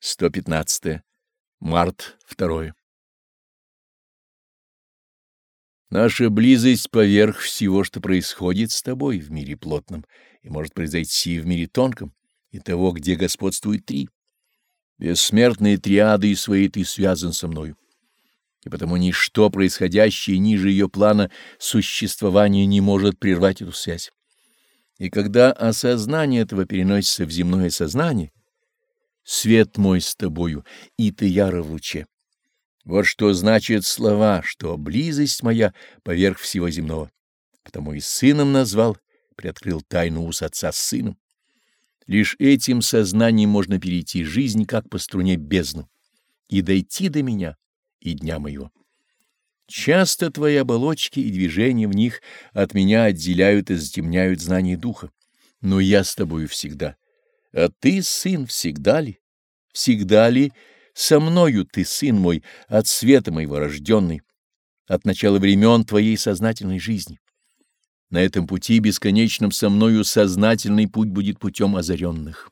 115. Март 2. Наша близость поверх всего, что происходит с тобой в мире плотном, и может произойти в мире тонком, и того, где господствует три. Бессмертные триады и свои ты связан со мною. И потому ничто, происходящее ниже ее плана существования, не может прервать эту связь. И когда осознание этого переносится в земное сознание, свет мой с тобою, и ты яро в луче. Вот что значит слова, что близость моя поверх всего земного. Потому и сыном назвал, приоткрыл тайну ус отца с сыном. Лишь этим сознанием можно перейти жизнь, как по струне бездну, и дойти до меня и дня моего. Часто твои оболочки и движения в них от меня отделяют и затемняют знание духа, но я с тобою всегда — а ты, сын, всегда ли? Всегда ли со мною ты, сын мой, от света моего рожденный, от начала времен твоей сознательной жизни? На этом пути бесконечном со мною сознательный путь будет путем озаренных.